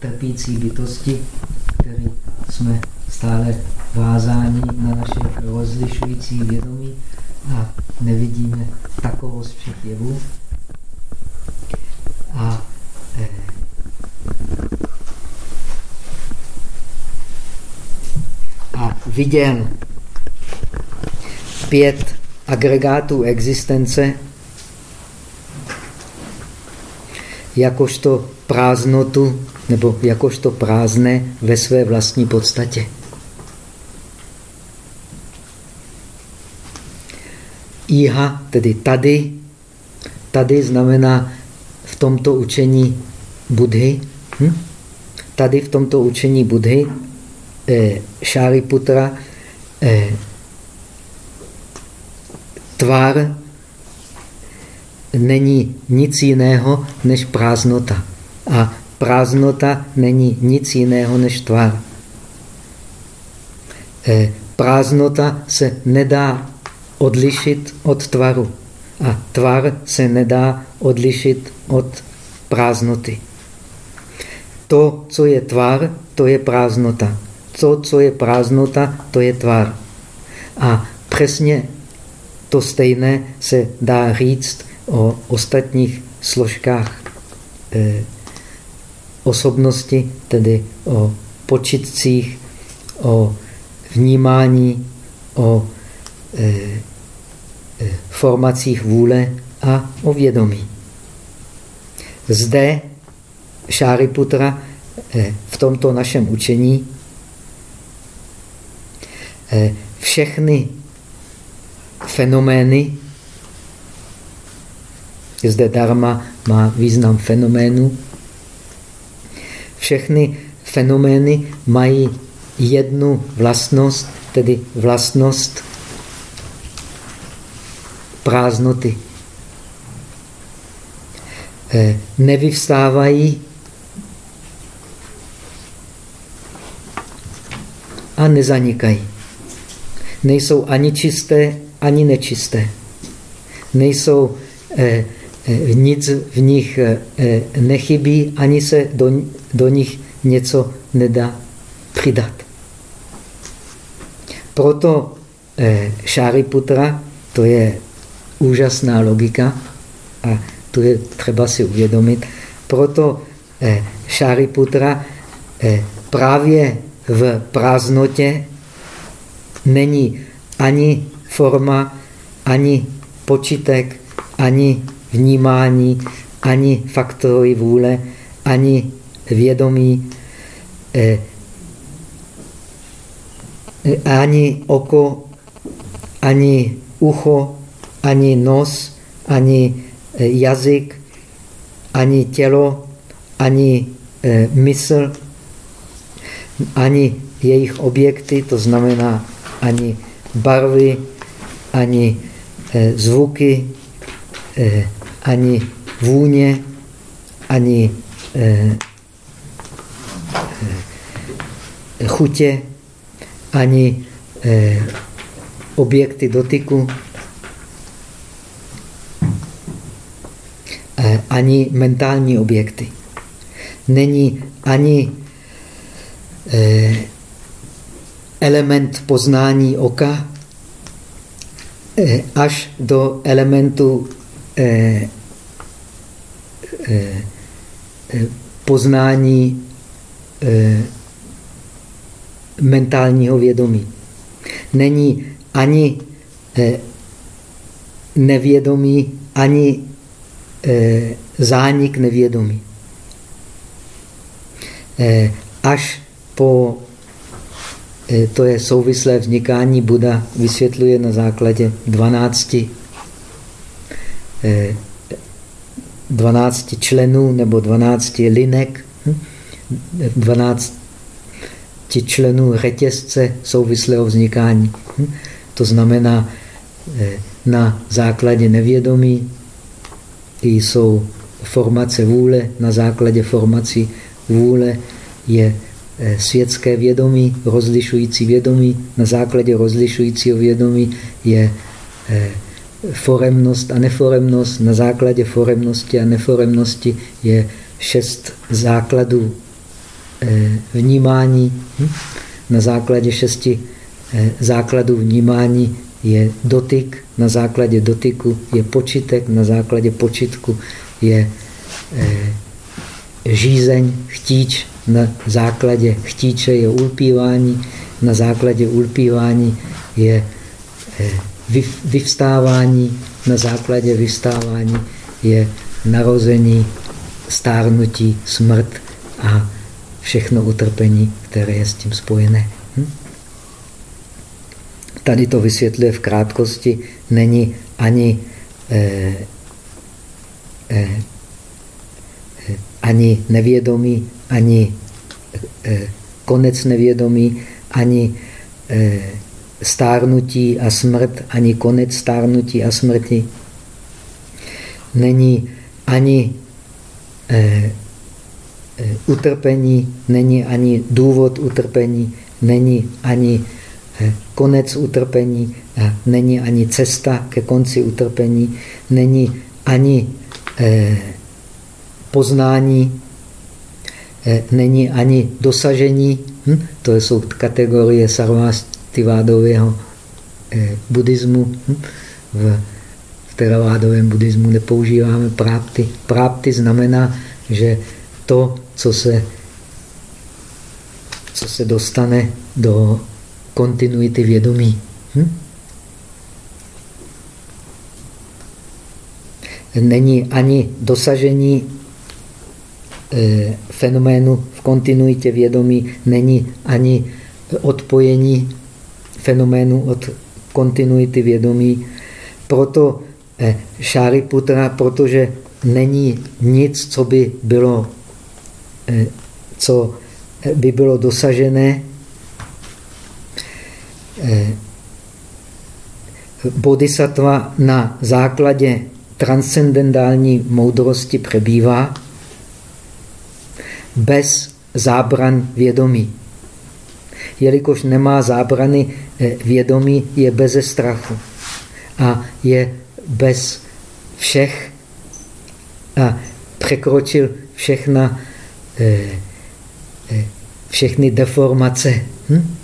trpící bytosti, který jsme stále vázáni na naše rozlišující vědomí a nevidíme takovost všech jevů. A, eh, a viděl pět agregátů existence jakožto prázdnotu nebo jakožto prázdné ve své vlastní podstatě. Iha, tedy tady, tady znamená v tomto učení Budhy, hm? tady v tomto učení Budhy eh, Šáriputra eh, tvar není nic jiného než prázdnota. A prázdnota není nic jiného než tvar. Eh, prázdnota se nedá odlišit od tvaru. A tvar se nedá odlišit od prázdnoty. To, co je tvar, to je prázdnota. To, co je prázdnota, to je tvar. A přesně to stejné se dá říct o ostatních složkách eh, osobnosti, tedy o počitcích, o vnímání, o eh, eh, formacích vůle a o vědomí. Zde Šáriputra eh, v tomto našem učení eh, všechny fenomény zde dharma má význam fenoménu. Všechny fenomény mají jednu vlastnost, tedy vlastnost prázdnoty. Eh, nevyvstávají a nezanikají. Nejsou ani čisté, ani nečisté. Nejsou eh, Eh, nic v nich eh, nechybí, ani se do, do nich něco nedá přidat. Proto eh, Šáriputra, to je úžasná logika a tu je třeba si uvědomit, proto Šáriputra právě v prázdnotě není ani forma, ani počitek, ani vnímání, ani faktory vůle, ani vědomí, eh, eh, ani oko, ani ucho, ani nos, ani eh, jazyk, ani tělo, ani mysl, ani jejich objekty, to znamená ani barvy, ani zvuky, ani vůně, ani eh, eh, chutě, ani eh, objekty dotyku, eh, ani mentální objekty. Není ani eh, element poznání oka, eh, až do elementu poznání eh, mentálního vědomí. Není ani nevědomí, ani zánik nevědomí. Až po to je souvislé vznikání, Buda vysvětluje na základě 12 12 členů nebo 12 linek, 12 hm? členů řetězce souvislého vznikání. Hm? To znamená, eh, na základě nevědomí jsou formace vůle, na základě formací vůle je eh, světské vědomí, rozlišující vědomí, na základě rozlišujícího vědomí je eh, foremnost a neforemnost. Na základě foremnosti a neforemnosti je šest základů vnímání. Hm? Na základě šesti základů vnímání je dotyk, na základě dotyku je počitek, na základě počitku je žízeň, chtíč, na základě chtíče je ulpívání, na základě ulpívání je vyvstávání, na základě vyvstávání je narození, stárnutí, smrt a všechno utrpení, které je s tím spojené. Hm? Tady to vysvětluje v krátkosti, není ani, eh, eh, ani nevědomí, ani eh, konec nevědomí, ani eh, stárnutí a smrt, ani konec stárnutí a smrti. Není ani eh, eh, utrpení, není ani důvod utrpení, není ani eh, konec utrpení, a není ani cesta ke konci utrpení, není ani eh, poznání, eh, není ani dosažení. Hm? To jsou kategorie sarvastivádového eh, buddhismu. Hm? V teravádovém buddhismu nepoužíváme prápty. Prápty znamená, že to, co se, co se dostane do kontinuity vědomí. Hm? Není ani dosažení e, fenoménu v kontinuitě vědomí, není ani odpojení fenoménu od kontinuity vědomí. Proto Eh, Šáriputra, protože není nic, co by bylo, eh, co by bylo dosažené. Eh, bodhisattva na základě transcendentální moudrosti přebývá bez zábran vědomí. Jelikož nemá zábrany vědomí, je beze strachu a je bez všech a překročil všechna, eh, eh, všechny deformace. Hm?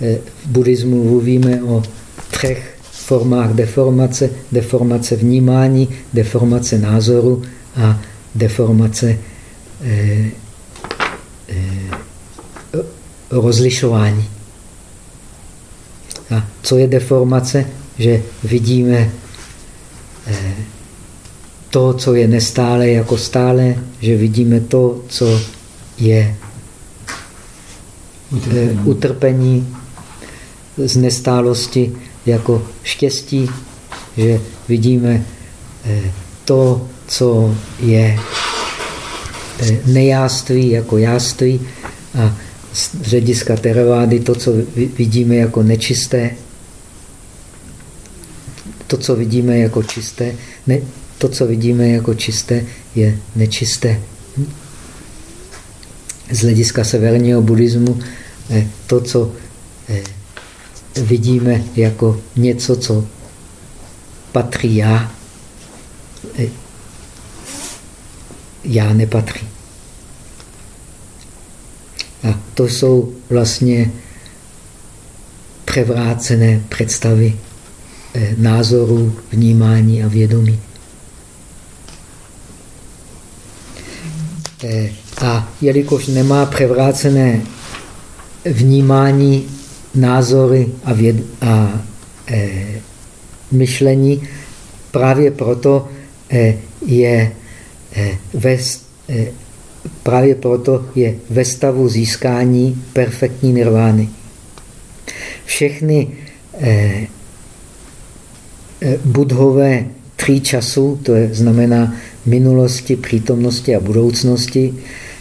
Eh, v buddhismu mluvíme o třech formách deformace. Deformace vnímání, deformace názoru a deformace eh, eh, rozlišování. A co je deformace? Že vidíme Eh, to, co je nestále jako stále, že vidíme to, co je utrpení, utrpení z nestálosti jako štěstí, že vidíme eh, to, co je eh, nejáství jako jáství a z hlediska teravády to, co vidíme jako nečisté, to, co vidíme jako čisté, ne, to, co vidíme jako čisté, je nečisté. Z hlediska severního buddhismu eh, to, co eh, vidíme jako něco, co patří já, eh, já nepatří. A to jsou vlastně převrácené představy Eh, názorů, vnímání a vědomí. Eh, a jelikož nemá převrácené vnímání, názory a, věd, a e, myšlení, právě proto e, je e, ve, e, právě proto je ve stavu získání perfektní nirvány. Všechny e, Eh, budhové tří časů, to je, znamená minulosti, přítomnosti a budoucnosti,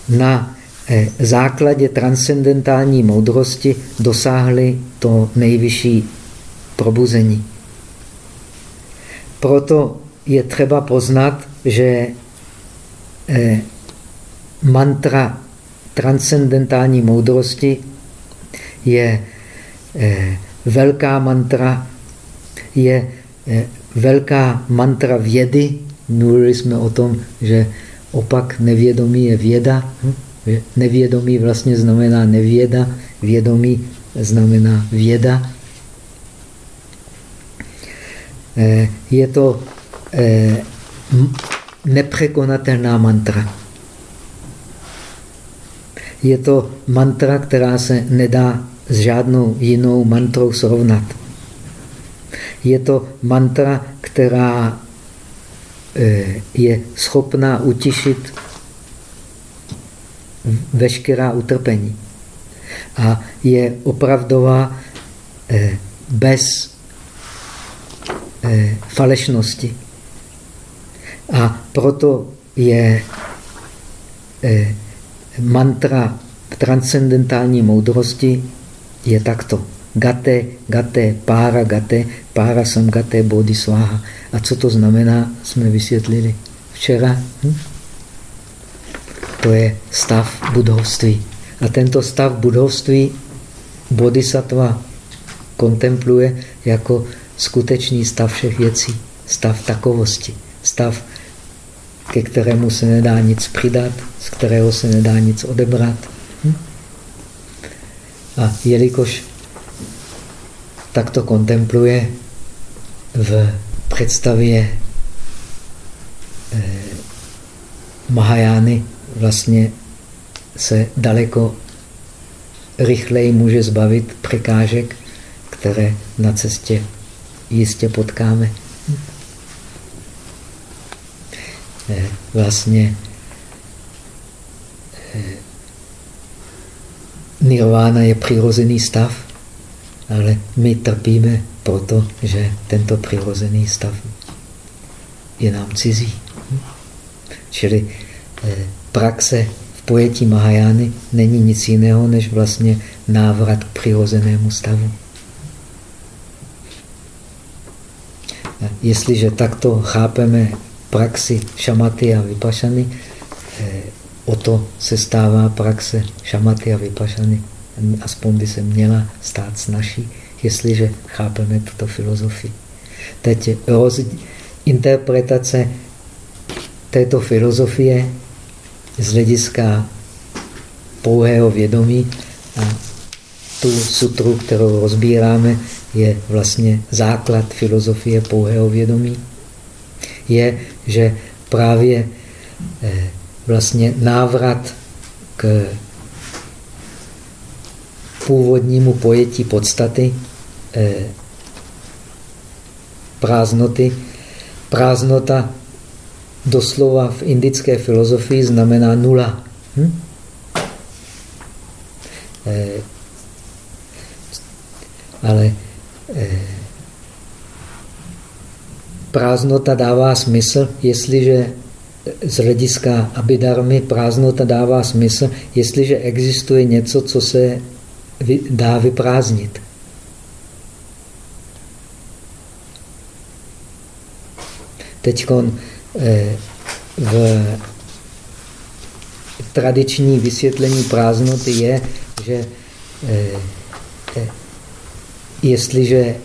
na eh, základě transcendentální moudrosti dosáhli to nejvyšší probuzení. Proto je třeba poznat, že eh, mantra transcendentální moudrosti je velká mantra, je velká mantra vědy. Mluvili jsme o tom, že opak nevědomí je věda. Hm? Nevědomí vlastně znamená nevěda, vědomí znamená věda. Eh, je to eh, nepřekonatelná mantra. Je to mantra, která se nedá s žádnou jinou mantrou srovnat. Je to mantra, která eh, je schopná utišit veškerá utrpení. A je opravdová eh, bez eh, falešnosti. A proto je mantra transcendentální moudrosti je takto. Gate, gate, pára, gate, pára sam gate, bodhisváha. A co to znamená, jsme vysvětlili včera. Hm? To je stav budovství. A tento stav budovství bodhisattva kontempluje jako skutečný stav všech věcí. Stav takovosti. Stav, ke kterému se nedá nic přidat, z kterého se nedá nic odebrat. Hm? A jelikož takto kontempluje v představě eh, Mahajány vlastně se daleko rychleji může zbavit překážek, které na cestě jistě potkáme. Eh, vlastně eh, nirvana je přirozený stav, ale my trpíme proto, že tento přirozený stav je nám cizí. Čili eh, praxe v pojetí Mahajány není nic jiného, než vlastně návrat k přirozenému stavu. Jestliže takto chápeme praxi šamaty a vypašany, eh, o to se stává praxe šamaty a vypašany. Aspoň by se měla stát snažší, jestliže chápeme tuto filozofii. Teď roz... interpretace této filozofie z hlediska pouhého vědomí a tu sutru, kterou rozbíráme, je vlastně základ filozofie pouhého vědomí. Je, že právě eh, vlastně návrat k původnímu pojetí podstaty eh, prázdnoty. Prázdnota doslova v indické filozofii znamená nula. Hm? Eh, ale prázdnota dává smysl, jestliže z hlediska abidarmy prázdnota dává smysl, jestliže existuje něco, co se dá vyprázdnit. Teď eh, v tradiční vysvětlení prázdnoty je, že eh, eh, jestliže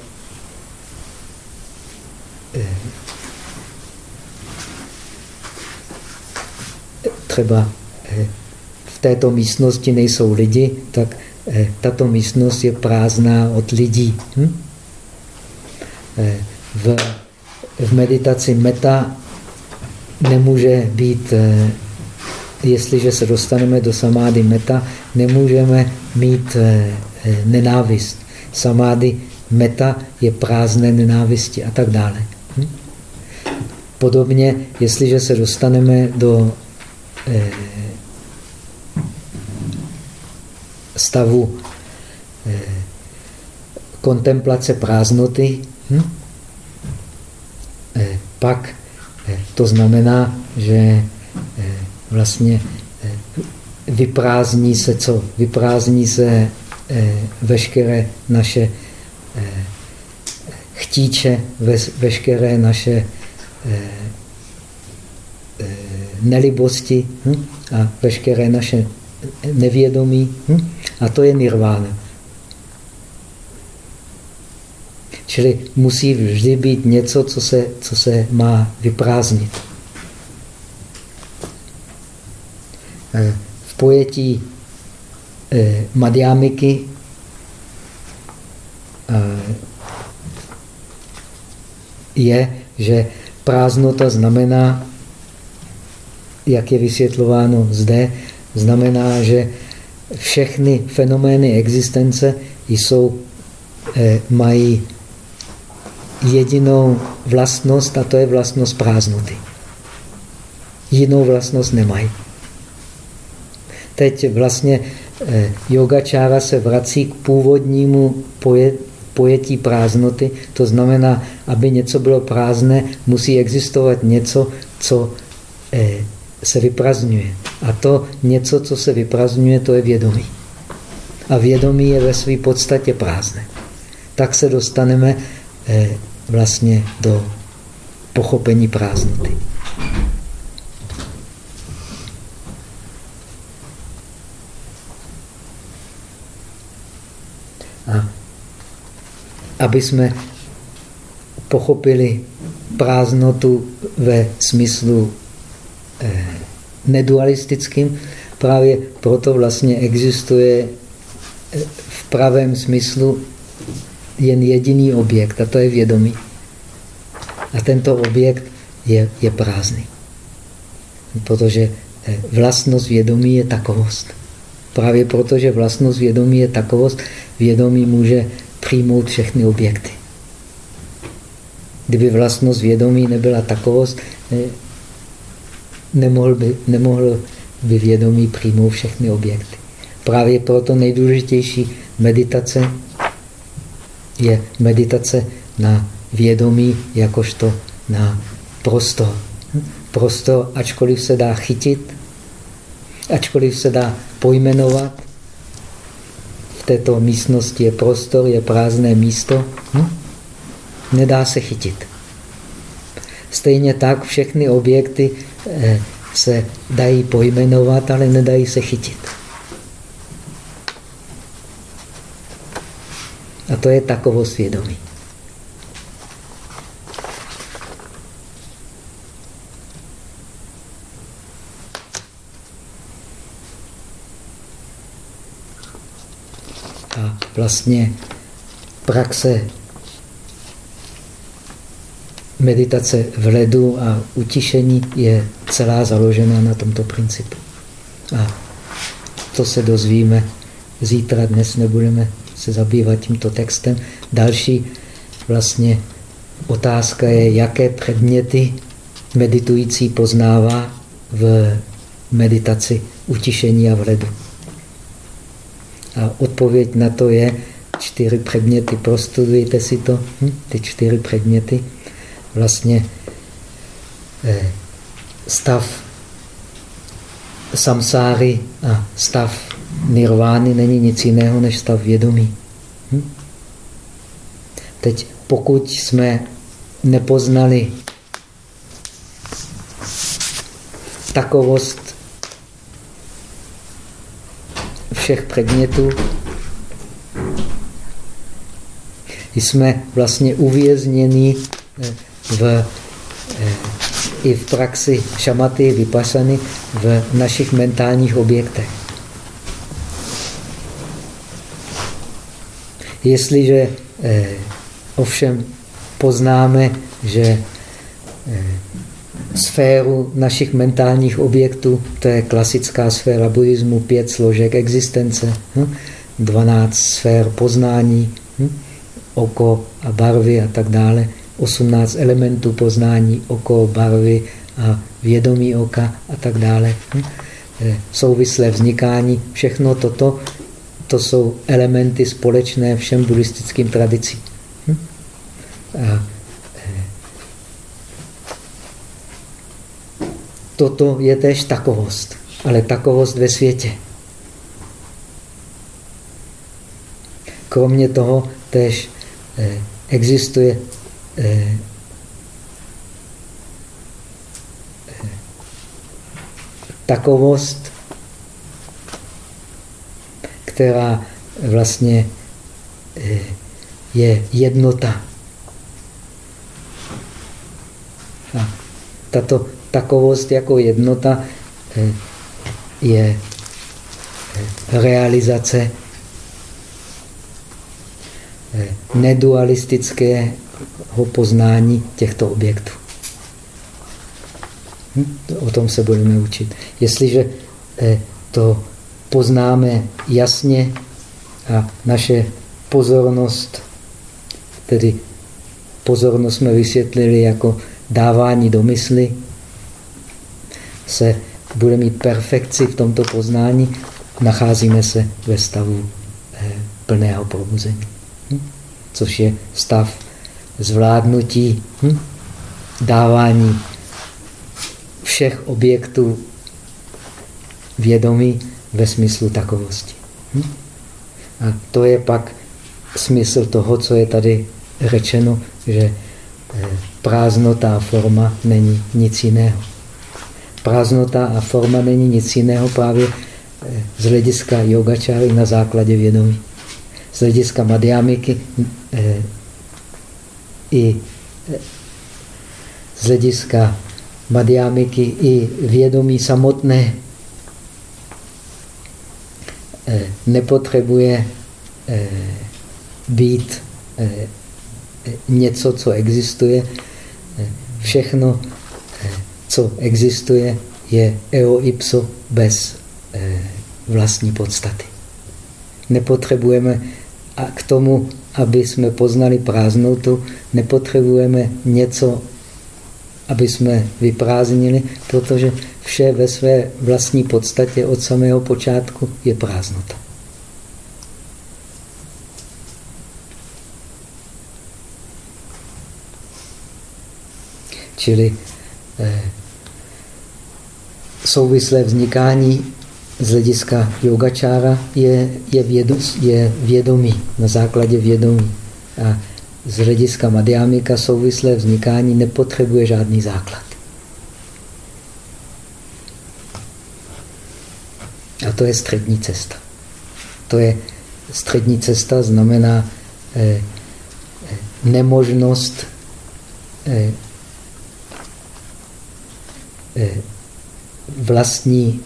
třeba v této místnosti nejsou lidi, tak Eh, tato místnost je prázdná od lidí. Hm? Eh, v, v meditaci meta nemůže být, eh, jestliže se dostaneme do samády meta, nemůžeme mít nenávist. Samády meta je prázdné nenávisti a tak dále. Hm? Podobně, jestliže se dostaneme do stavu eh, kontemplace prázdnoty, hm? eh, pak eh, to znamená, že vlastně vyprázdní se co? Vyprázdní se veškeré naše chtíče, veškeré naše nelibosti hm? a veškeré naše nevědomí. Hm? A to je nirvána. Čili musí vždy být něco, co se, co se má vyprázdnit. V pojetí eh, madhyamiky je, že prázdnota znamená, jak je vysvětlováno zde, znamená, že všechny fenomény existence jsou, eh, mají jedinou vlastnost a to je vlastnost prázdnoty. Jinou vlastnost nemají. Teď vlastně eh, yogačára se vrací k původnímu pojetí prázdnoty. To znamená, aby něco bylo prázdné, musí existovat něco, co se vyprazňuje. A to něco, co se vyprazňuje, to je vědomí. A vědomí je ve své podstatě prázdné. Tak se dostaneme eh, vlastně do pochopení prázdnoty. A aby jsme pochopili prázdnotu ve smyslu nedualistickým, právě proto vlastně existuje eh, v pravém smyslu jen jediný objekt, a to je vědomí. A tento objekt je, je prázdný. Protože eh, vlastnost vědomí je takovost. Právě proto, že vlastnost vědomí je takovost, vědomí může přijmout všechny objekty. Kdyby vlastnost vědomí nebyla takovost, eh, nemohl by, nemohl by vědomí přijmout všechny objekty. Právě proto nejdůležitější meditace je meditace na vědomí jakožto na prostor. Prostor, ačkoliv se dá chytit, ačkoliv se dá pojmenovat, v této místnosti je prostor, je prázdné místo, hm? nedá se chytit. Stejně tak všechny objekty eh, se dají pojmenovat, ale nedají se chytit. A to je takovo svědomí. A vlastně praxe meditace v ledu a utišení je celá založena na tomto principu. A to se dozvíme zítra, dnes nebudeme se zabývat tímto textem. Další vlastně otázka je, jaké předměty meditující poznává v meditaci utišení a v ledu. A odpověď na to je čtyři předměty. Prostudujte si to, hm? ty čtyři předměty. Vlastně eh, stav samsáry a stav nirvány není nic jiného než stav vědomí. Hm? Teď pokud jsme nepoznali takovost všech předmětů, jsme vlastně uvězněni eh, v, eh, i v praxi šamaty, vypasany v našich mentálních objektech. Jestliže eh, ovšem poznáme, že eh, sféru našich mentálních objektů, to je klasická sféra buddhismu, pět složek existence, hm? 12 sfér poznání, hm? oko a barvy a tak dále, 18 elementů poznání, oko, barvy a vědomí oka a tak dále. Hm? Eh, souvislé vznikání, všechno toto to jsou elementy společné všem buddhistickým tradicím. Hm? A eh, toto je též takovost, ale takovost ve světě. Kromě toho též eh, existuje eh, takovost která vlastně eh, je jednota. A tato takovost jako jednota eh, je realizace nedualistického poznání těchto objektů. Hm? O tom se budeme učit. Jestliže to poznáme jasně a naše pozornost, tedy pozornost jsme vysvětlili jako dávání do mysli, se bude mít perfekci v tomto poznání, nacházíme se ve stavu eh, plného probuzení. Hm? Což je stav zvládnutí, hm? dávání všech objektů vědomí ve smyslu takovosti. Hm? A to je pak smysl toho, co je tady řečeno, že eh, prázdnota a forma není nic jiného. Prázdnota a forma není nic jiného právě eh, z hlediska yogačáry na základě vědomí. Z hlediska madhyamiky eh, i z hlediska madhyamiky i vědomí samotné nepotřebuje být něco, co existuje. Všechno, co existuje, je eo ipso bez vlastní podstaty. Nepotřebujeme a k tomu, aby jsme poznali prázdnotu, nepotřebujeme něco, aby jsme vyprázdnili, protože vše ve své vlastní podstatě od samého počátku je prázdnota. Čili eh, souvislé vznikání z hlediska yogačára je, je, vědom, je vědomí, na základě vědomí. A z hlediska madhyamika souvislé vznikání nepotřebuje žádný základ. A to je střední cesta. To je střední cesta, znamená eh, eh nemožnost eh, Eh, vlastní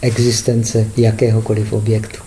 existence jakéhokoliv objektu.